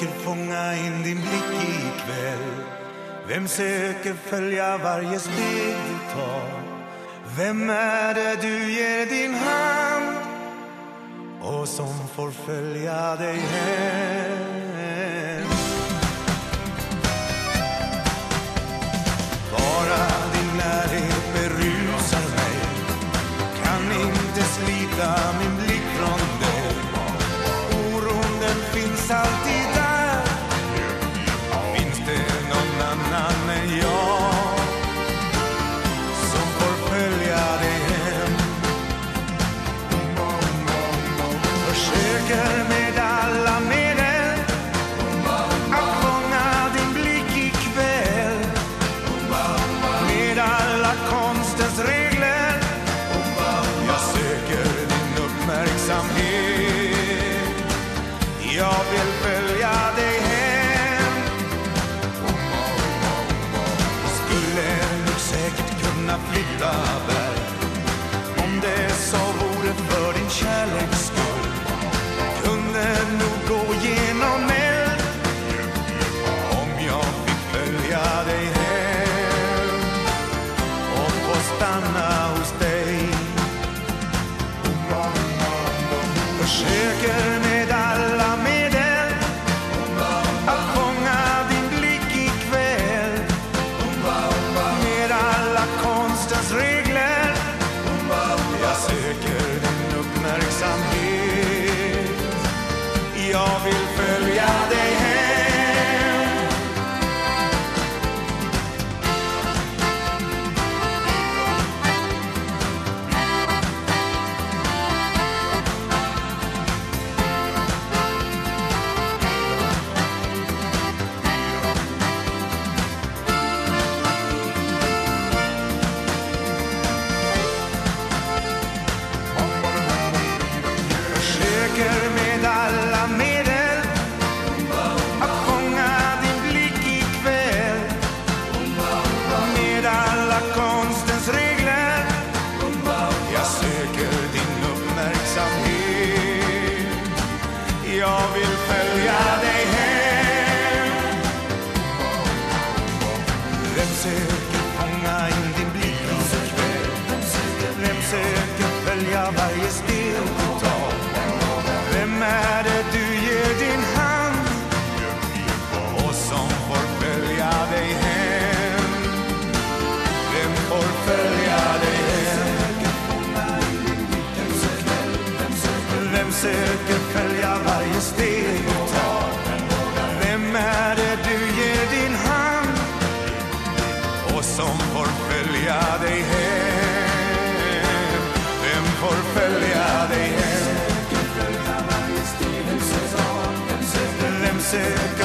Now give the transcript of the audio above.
söker fånga in din blick ikväll Vem söker följa varje steg du tar? Vem är det du ger din hand och som får följa dig hem? que me stanna hos dig. Försöker med alla medel att fånga din blick ikväll. Med alla konstens regler jag söker din uppmärksamhet. Jag vill svälja varje sten du tar. Vem är det du ger din hand och som får följa dig hem? Vem får följa dig hem? Vem söker följa varje steg du tar? Vem är det du ger din hand och som får följa dig hem? said.